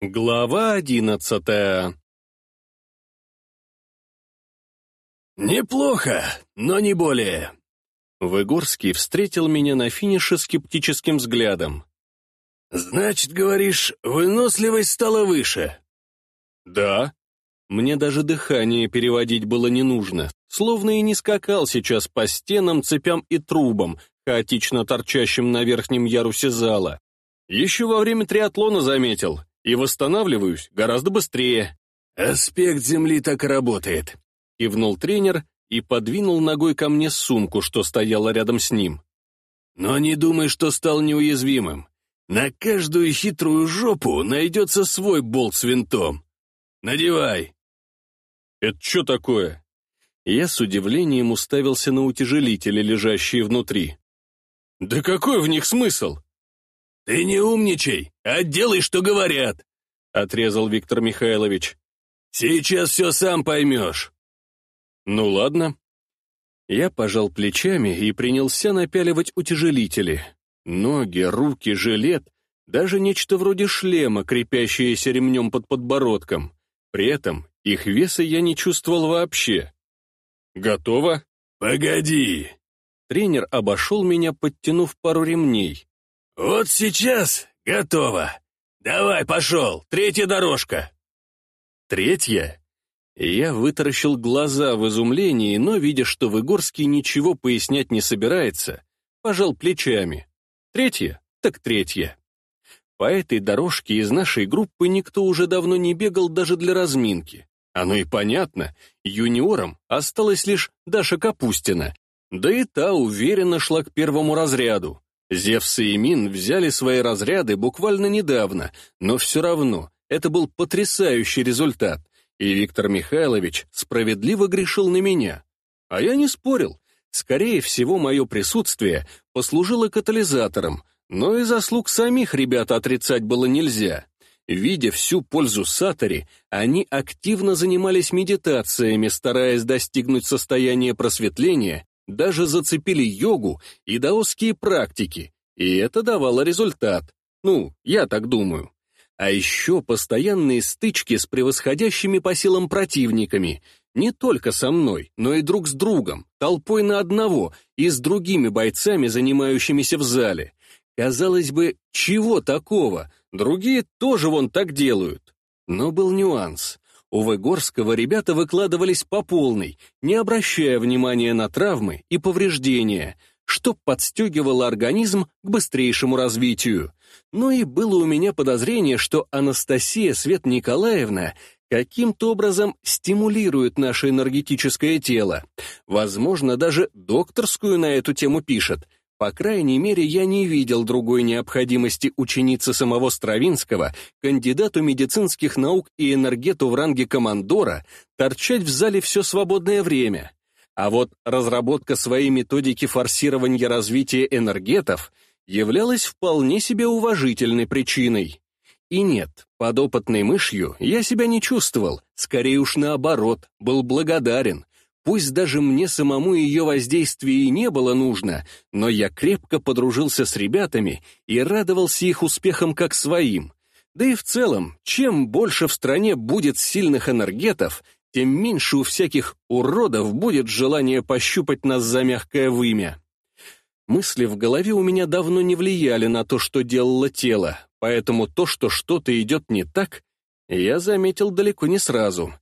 Глава одиннадцатая «Неплохо, но не более». Выгорский встретил меня на финише скептическим взглядом. «Значит, говоришь, выносливость стала выше?» «Да». Мне даже дыхание переводить было не нужно, словно и не скакал сейчас по стенам, цепям и трубам, хаотично торчащим на верхнем ярусе зала. Еще во время триатлона заметил, и восстанавливаюсь гораздо быстрее». «Аспект Земли так и работает», — кивнул тренер и подвинул ногой ко мне сумку, что стояла рядом с ним. «Но не думай, что стал неуязвимым. На каждую хитрую жопу найдется свой болт с винтом. Надевай!» «Это что такое?» Я с удивлением уставился на утяжелители, лежащие внутри. «Да какой в них смысл?» «Ты не умничай, а делай, что говорят», — отрезал Виктор Михайлович. «Сейчас все сам поймешь». «Ну ладно». Я пожал плечами и принялся напяливать утяжелители. Ноги, руки, жилет, даже нечто вроде шлема, крепящееся ремнем под подбородком. При этом их веса я не чувствовал вообще. «Готово?» «Погоди!» Тренер обошел меня, подтянув пару ремней. «Вот сейчас готово. Давай, пошел, третья дорожка». «Третья?» Я вытаращил глаза в изумлении, но, видя, что Выгорский ничего пояснять не собирается, пожал плечами. Третья? Так третья. По этой дорожке из нашей группы никто уже давно не бегал даже для разминки. Оно и понятно, юниором осталась лишь Даша Капустина, да и та уверенно шла к первому разряду. Зевс и Мин взяли свои разряды буквально недавно, но все равно это был потрясающий результат, и Виктор Михайлович справедливо грешил на меня. А я не спорил. Скорее всего, мое присутствие послужило катализатором, но и заслуг самих ребят отрицать было нельзя. Видя всю пользу Сатори, они активно занимались медитациями, стараясь достигнуть состояния просветления даже зацепили йогу и даосские практики, и это давало результат. Ну, я так думаю. А еще постоянные стычки с превосходящими по силам противниками, не только со мной, но и друг с другом, толпой на одного и с другими бойцами, занимающимися в зале. Казалось бы, чего такого? Другие тоже вон так делают. Но был нюанс. У Выгорского ребята выкладывались по полной, не обращая внимания на травмы и повреждения, что подстегивало организм к быстрейшему развитию. Но и было у меня подозрение, что Анастасия Свет Николаевна каким-то образом стимулирует наше энергетическое тело. Возможно, даже докторскую на эту тему пишет — по крайней мере, я не видел другой необходимости ученицы самого Стравинского, кандидату медицинских наук и энергету в ранге командора, торчать в зале все свободное время. А вот разработка своей методики форсирования развития энергетов являлась вполне себе уважительной причиной. И нет, подопытной мышью я себя не чувствовал, скорее уж наоборот, был благодарен. Пусть даже мне самому ее воздействие и не было нужно, но я крепко подружился с ребятами и радовался их успехам как своим. Да и в целом, чем больше в стране будет сильных энергетов, тем меньше у всяких уродов будет желание пощупать нас за мягкое вымя. Мысли в голове у меня давно не влияли на то, что делало тело, поэтому то, что что-то идет не так, я заметил далеко не сразу.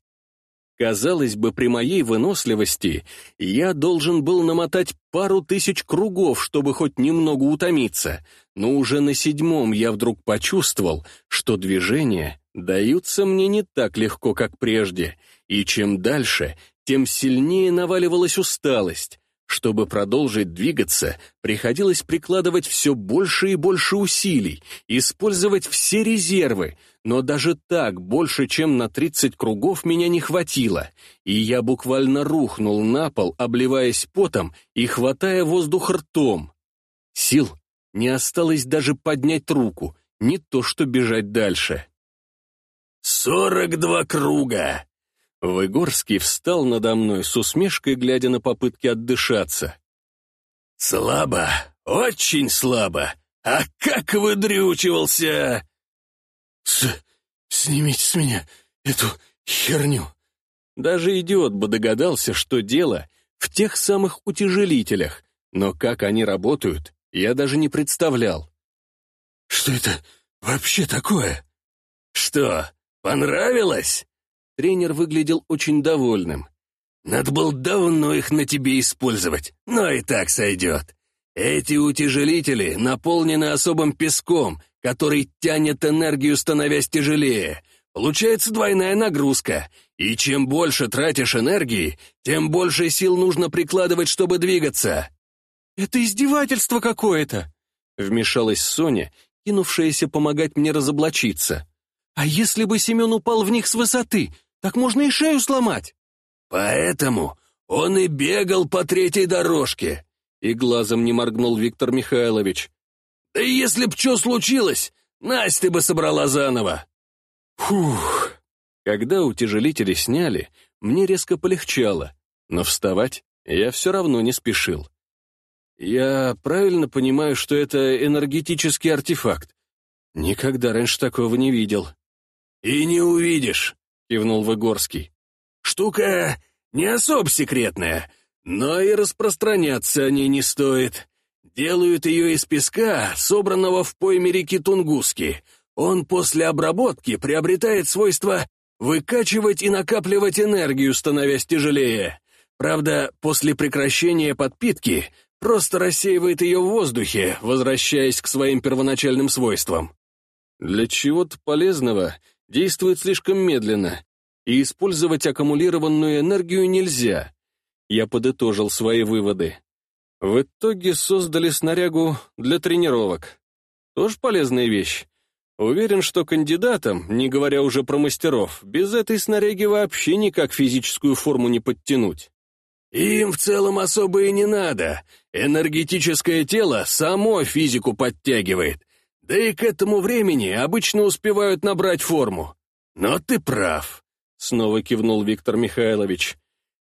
Казалось бы, при моей выносливости я должен был намотать пару тысяч кругов, чтобы хоть немного утомиться, но уже на седьмом я вдруг почувствовал, что движения даются мне не так легко, как прежде, и чем дальше, тем сильнее наваливалась усталость. Чтобы продолжить двигаться, приходилось прикладывать все больше и больше усилий, использовать все резервы, но даже так больше, чем на 30 кругов меня не хватило, и я буквально рухнул на пол, обливаясь потом и хватая воздух ртом. Сил не осталось даже поднять руку, не то что бежать дальше. «Сорок два круга!» Выгорский встал надо мной с усмешкой, глядя на попытки отдышаться. «Слабо, очень слабо. А как выдрючивался!» С «Снимите с меня эту херню!» Даже идиот бы догадался, что дело в тех самых утяжелителях, но как они работают, я даже не представлял. «Что это вообще такое?» «Что, понравилось?» Тренер выглядел очень довольным. «Надо было давно их на тебе использовать, но и так сойдет. Эти утяжелители наполнены особым песком, который тянет энергию, становясь тяжелее. Получается двойная нагрузка, и чем больше тратишь энергии, тем больше сил нужно прикладывать, чтобы двигаться». «Это издевательство какое-то!» — вмешалась Соня, кинувшаяся помогать мне разоблачиться. «А если бы Семен упал в них с высоты, так можно и шею сломать!» «Поэтому он и бегал по третьей дорожке!» И глазом не моргнул Виктор Михайлович. «Да если б что случилось, Настя бы собрала заново!» Фух! Когда утяжелители сняли, мне резко полегчало, но вставать я все равно не спешил. Я правильно понимаю, что это энергетический артефакт? Никогда раньше такого не видел. «И не увидишь», — кивнул Выгорский. «Штука не особо секретная, но и распространяться о ней не стоит. Делают ее из песка, собранного в пойме реки Тунгуски. Он после обработки приобретает свойство выкачивать и накапливать энергию, становясь тяжелее. Правда, после прекращения подпитки просто рассеивает ее в воздухе, возвращаясь к своим первоначальным свойствам. Для чего-то полезного действует слишком медленно, и использовать аккумулированную энергию нельзя. Я подытожил свои выводы. В итоге создали снарягу для тренировок. Тоже полезная вещь. Уверен, что кандидатам, не говоря уже про мастеров, без этой снаряги вообще никак физическую форму не подтянуть. Им в целом особо и не надо. Энергетическое тело само физику подтягивает. Да и к этому времени обычно успевают набрать форму. Но ты прав, — снова кивнул Виктор Михайлович.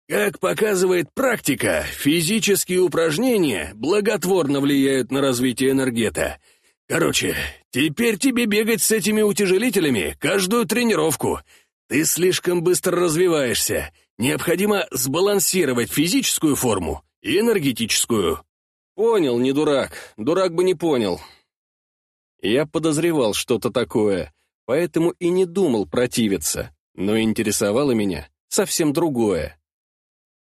Как показывает практика, физические упражнения благотворно влияют на развитие энергета. Короче, теперь тебе бегать с этими утяжелителями каждую тренировку. Ты слишком быстро развиваешься. Необходимо сбалансировать физическую форму и энергетическую. Понял, не дурак. Дурак бы не понял. Я подозревал что-то такое, поэтому и не думал противиться, но интересовало меня совсем другое.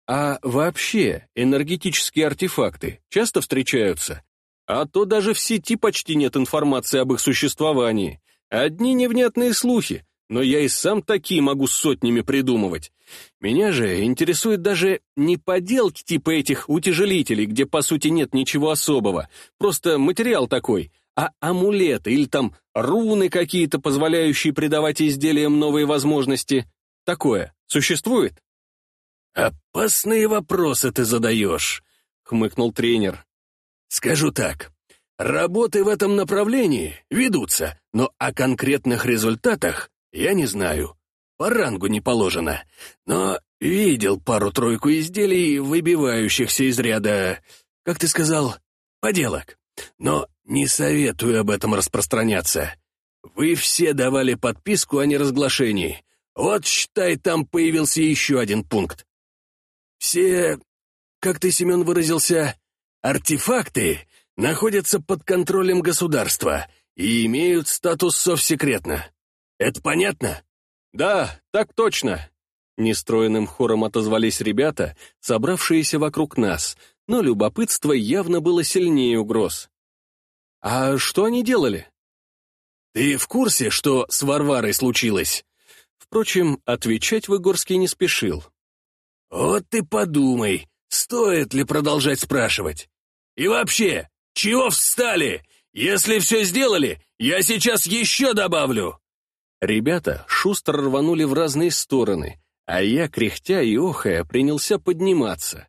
А вообще, энергетические артефакты часто встречаются? А то даже в сети почти нет информации об их существовании. Одни невнятные слухи, но я и сам такие могу сотнями придумывать. Меня же интересует даже не поделки типа этих утяжелителей, где по сути нет ничего особого, просто материал такой, а амулеты или там руны какие-то, позволяющие придавать изделиям новые возможности. Такое существует? «Опасные вопросы ты задаешь», — хмыкнул тренер. «Скажу так, работы в этом направлении ведутся, но о конкретных результатах я не знаю. По рангу не положено. Но видел пару-тройку изделий, выбивающихся из ряда, как ты сказал, поделок. Но не советую об этом распространяться. Вы все давали подписку о неразглашении. Вот, считай, там появился еще один пункт. Все, как ты, Семен, выразился, артефакты находятся под контролем государства и имеют статус совсекретно. Это понятно? Да, так точно. Нестроенным хором отозвались ребята, собравшиеся вокруг нас, но любопытство явно было сильнее угроз. А что они делали? Ты в курсе, что с Варварой случилось? Впрочем, отвечать Выгорский не спешил. Вот ты подумай, стоит ли продолжать спрашивать. И вообще, чего встали? Если все сделали, я сейчас еще добавлю. Ребята шустро рванули в разные стороны, а я, кряхтя и охая, принялся подниматься.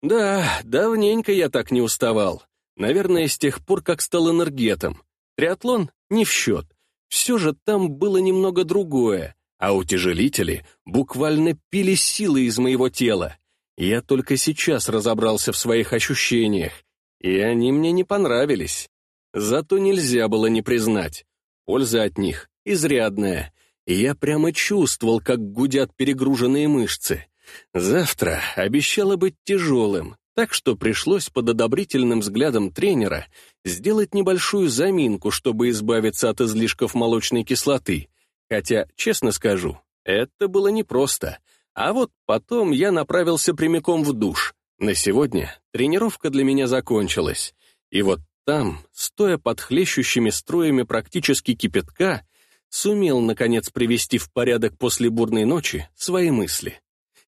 Да, давненько я так не уставал. Наверное, с тех пор, как стал энергетом. Триатлон не в счет. Все же там было немного другое, а утяжелители буквально пили силы из моего тела. Я только сейчас разобрался в своих ощущениях, и они мне не понравились. Зато нельзя было не признать. Польза от них изрядная. и я прямо чувствовал, как гудят перегруженные мышцы. Завтра обещало быть тяжелым, так что пришлось под одобрительным взглядом тренера сделать небольшую заминку, чтобы избавиться от излишков молочной кислоты. Хотя, честно скажу, это было непросто. А вот потом я направился прямиком в душ. На сегодня тренировка для меня закончилась. И вот там, стоя под хлещущими струями практически кипятка, сумел, наконец, привести в порядок после бурной ночи свои мысли.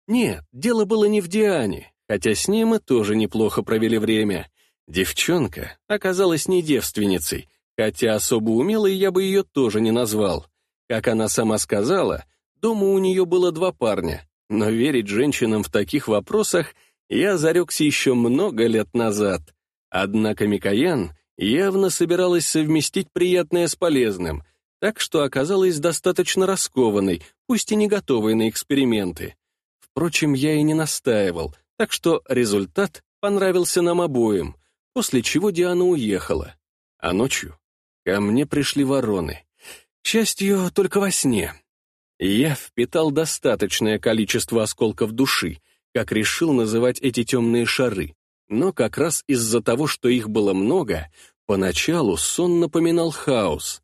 Нет, дело было не в Диане, хотя с ней мы тоже неплохо провели время. Девчонка оказалась не девственницей, хотя особо умелой я бы ее тоже не назвал. Как она сама сказала, дома у нее было два парня, но верить женщинам в таких вопросах я зарекся еще много лет назад. Однако Микоян явно собиралась совместить приятное с полезным, так что оказалась достаточно раскованной, пусть и не готовой на эксперименты. Впрочем, я и не настаивал, так что результат понравился нам обоим, после чего Диана уехала. А ночью ко мне пришли вороны. К счастью, только во сне. Я впитал достаточное количество осколков души, как решил называть эти темные шары, но как раз из-за того, что их было много, поначалу сон напоминал хаос.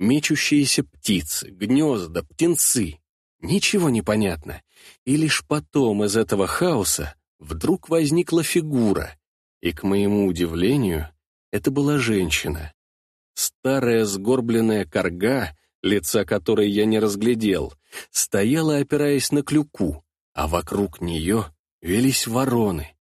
Мечущиеся птицы, гнезда, птенцы. Ничего не понятно. И лишь потом из этого хаоса вдруг возникла фигура, и, к моему удивлению, это была женщина. Старая сгорбленная корга, лица которой я не разглядел, стояла, опираясь на клюку, а вокруг нее велись вороны.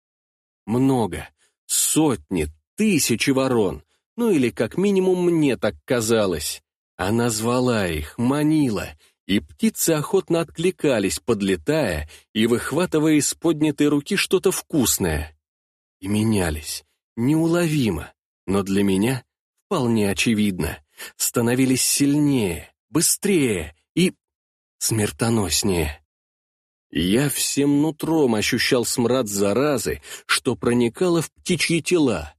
Много, сотни, тысячи ворон, ну или как минимум мне так казалось. Она звала их, манила, и птицы охотно откликались, подлетая и выхватывая из поднятой руки что-то вкусное. И менялись, неуловимо, но для меня вполне очевидно, становились сильнее, быстрее и смертоноснее. Я всем нутром ощущал смрад заразы, что проникало в птичьи тела.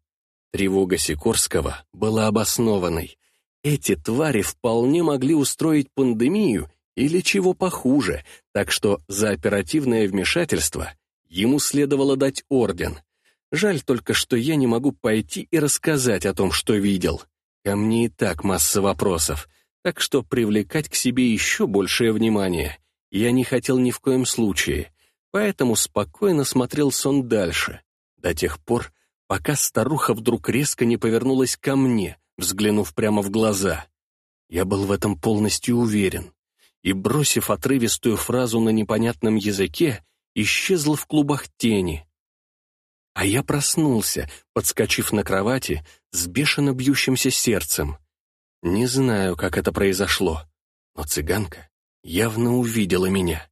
Тревога Сикорского была обоснованной. Эти твари вполне могли устроить пандемию или чего похуже, так что за оперативное вмешательство ему следовало дать орден. Жаль только, что я не могу пойти и рассказать о том, что видел. Ко мне и так масса вопросов, так что привлекать к себе еще большее внимание я не хотел ни в коем случае, поэтому спокойно смотрел сон дальше, до тех пор, пока старуха вдруг резко не повернулась ко мне, взглянув прямо в глаза. Я был в этом полностью уверен и, бросив отрывистую фразу на непонятном языке, исчезла в клубах тени. А я проснулся, подскочив на кровати с бешено бьющимся сердцем. Не знаю, как это произошло, но цыганка явно увидела меня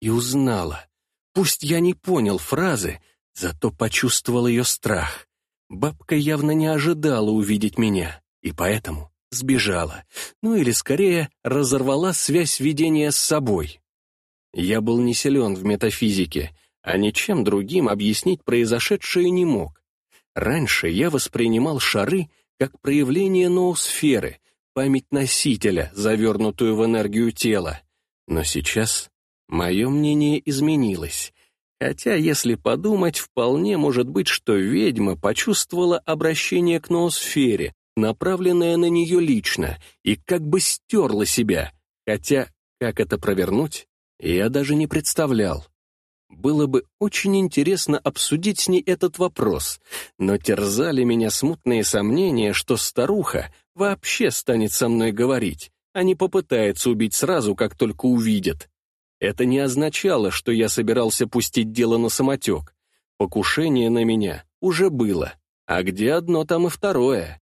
и узнала. Пусть я не понял фразы, зато почувствовал ее страх. Бабка явно не ожидала увидеть меня, и поэтому сбежала, ну или скорее разорвала связь видения с собой. Я был не силен в метафизике, а ничем другим объяснить произошедшее не мог. Раньше я воспринимал шары как проявление ноосферы, память носителя, завернутую в энергию тела. Но сейчас мое мнение изменилось. Хотя, если подумать, вполне может быть, что ведьма почувствовала обращение к ноосфере, направленная на нее лично, и как бы стерла себя, хотя как это провернуть, я даже не представлял. Было бы очень интересно обсудить с ней этот вопрос, но терзали меня смутные сомнения, что старуха вообще станет со мной говорить, а не попытается убить сразу, как только увидит. Это не означало, что я собирался пустить дело на самотек. Покушение на меня уже было, а где одно, там и второе.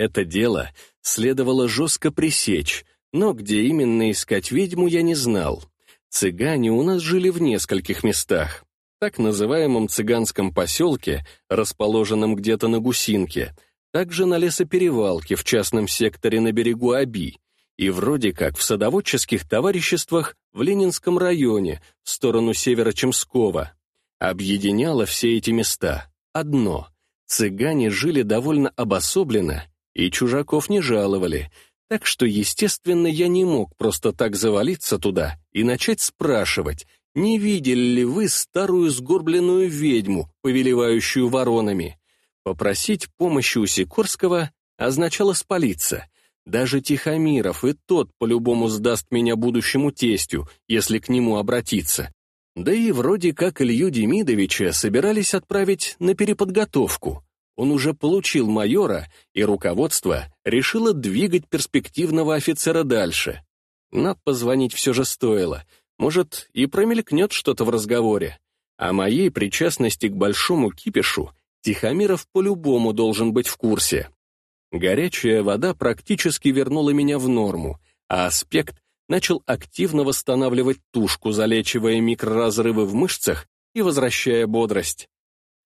Это дело следовало жестко пресечь, но где именно искать ведьму я не знал. Цыгане у нас жили в нескольких местах. Так называемом цыганском поселке, расположенном где-то на Гусинке, также на лесоперевалке в частном секторе на берегу Аби, и вроде как в садоводческих товариществах в Ленинском районе, в сторону Северо-Чемского. Объединяло все эти места одно — цыгане жили довольно обособленно и чужаков не жаловали, Так что, естественно, я не мог просто так завалиться туда и начать спрашивать, не видели ли вы старую сгорбленную ведьму, повелевающую воронами. Попросить помощи у Сикорского означало спалиться. Даже Тихомиров и тот по-любому сдаст меня будущему тестю, если к нему обратиться. Да и вроде как Илью Демидовича собирались отправить на переподготовку. Он уже получил майора, и руководство решило двигать перспективного офицера дальше. Но позвонить все же стоило. Может, и промелькнет что-то в разговоре. О моей причастности к большому кипишу Тихомиров по-любому должен быть в курсе. Горячая вода практически вернула меня в норму, а аспект начал активно восстанавливать тушку, залечивая микроразрывы в мышцах и возвращая бодрость.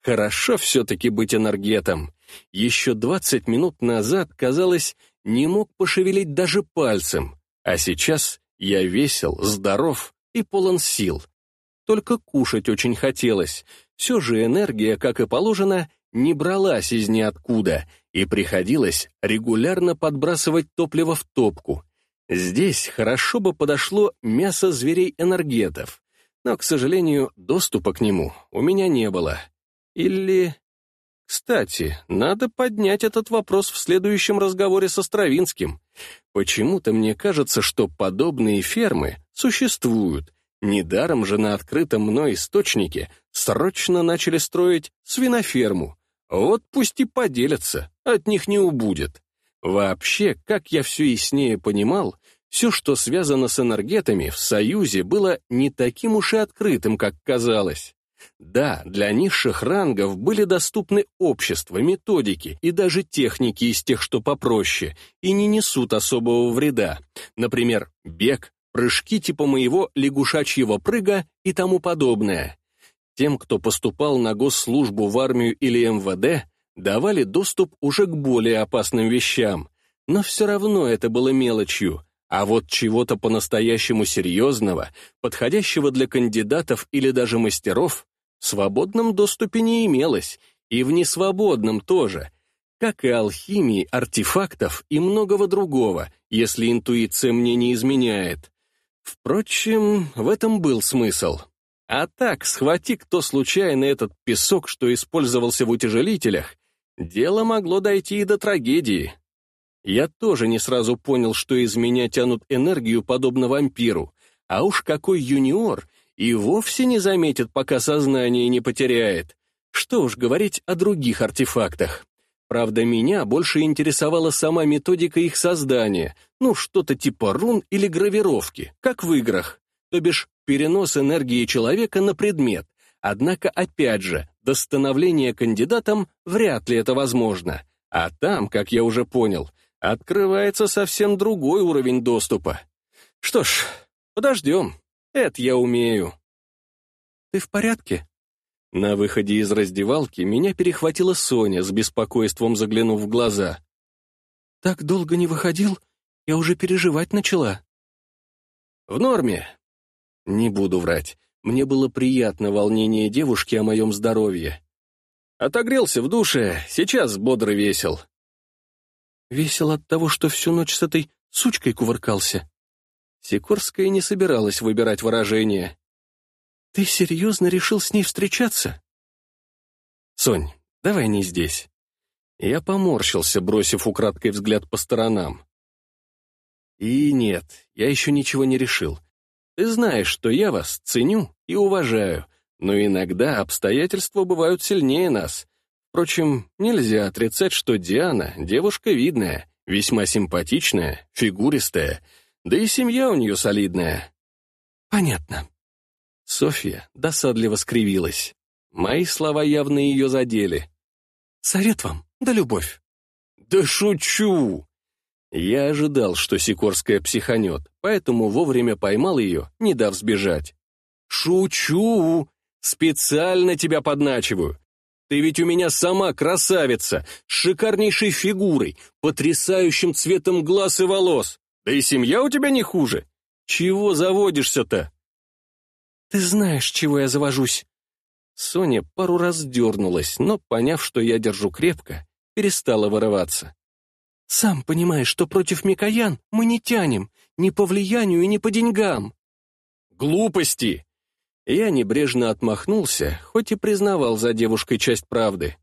Хорошо все-таки быть энергетом. Еще 20 минут назад, казалось, не мог пошевелить даже пальцем, а сейчас я весел, здоров и полон сил. Только кушать очень хотелось. Все же энергия, как и положено, не бралась из ниоткуда, и приходилось регулярно подбрасывать топливо в топку — Здесь хорошо бы подошло мясо зверей-энергетов, но, к сожалению, доступа к нему у меня не было. Или... Кстати, надо поднять этот вопрос в следующем разговоре со Стравинским. Почему-то мне кажется, что подобные фермы существуют. Недаром же на открытом мной источнике срочно начали строить свиноферму. Вот пусть и поделятся, от них не убудет. Вообще, как я все яснее понимал, все, что связано с энергетами, в Союзе было не таким уж и открытым, как казалось. Да, для низших рангов были доступны общества, методики и даже техники из тех, что попроще, и не несут особого вреда. Например, бег, прыжки типа моего лягушачьего прыга и тому подобное. Тем, кто поступал на госслужбу в армию или МВД, давали доступ уже к более опасным вещам, но все равно это было мелочью, а вот чего-то по-настоящему серьезного, подходящего для кандидатов или даже мастеров, в свободном доступе не имелось, и в несвободном тоже, как и алхимии, артефактов и многого другого, если интуиция мне не изменяет. Впрочем, в этом был смысл. А так, схвати кто случайно этот песок, что использовался в утяжелителях, Дело могло дойти и до трагедии. Я тоже не сразу понял, что из меня тянут энергию подобно вампиру, а уж какой юниор и вовсе не заметит, пока сознание не потеряет. Что уж говорить о других артефактах. Правда, меня больше интересовала сама методика их создания, ну, что-то типа рун или гравировки, как в играх, то бишь перенос энергии человека на предмет. Однако, опять же, до становления кандидатом вряд ли это возможно. А там, как я уже понял, открывается совсем другой уровень доступа. Что ж, подождем. Это я умею. Ты в порядке? На выходе из раздевалки меня перехватила Соня с беспокойством заглянув в глаза. Так долго не выходил, я уже переживать начала. В норме. Не буду врать. Мне было приятно волнение девушки о моем здоровье. Отогрелся в душе, сейчас бодро весел. Весел от того, что всю ночь с этой сучкой кувыркался. Сикорская не собиралась выбирать выражение. «Ты серьезно решил с ней встречаться?» «Сонь, давай не здесь». Я поморщился, бросив украдкой взгляд по сторонам. И нет, я еще ничего не решил. Ты знаешь, что я вас ценю и уважаю, но иногда обстоятельства бывают сильнее нас. Впрочем, нельзя отрицать, что Диана — девушка видная, весьма симпатичная, фигуристая, да и семья у нее солидная. Понятно. Софья досадливо скривилась. Мои слова явно ее задели. Совет вам, да любовь. Да шучу! Я ожидал, что Сикорская психанет, поэтому вовремя поймал ее, не дав сбежать. «Шучу! Специально тебя подначиваю! Ты ведь у меня сама красавица, с шикарнейшей фигурой, потрясающим цветом глаз и волос. Да и семья у тебя не хуже. Чего заводишься-то?» «Ты знаешь, чего я завожусь?» Соня пару раз дернулась, но, поняв, что я держу крепко, перестала вырываться. Сам понимаешь, что против Микоян мы не тянем, ни по влиянию и ни по деньгам». «Глупости!» Я небрежно отмахнулся, хоть и признавал за девушкой часть правды.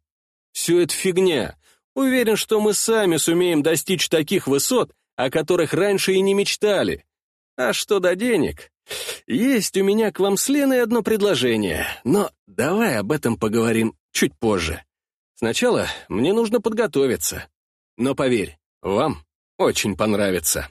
«Все это фигня. Уверен, что мы сами сумеем достичь таких высот, о которых раньше и не мечтали. А что до денег? Есть у меня к вам с Леной одно предложение, но давай об этом поговорим чуть позже. Сначала мне нужно подготовиться. Но поверь, вам очень понравится.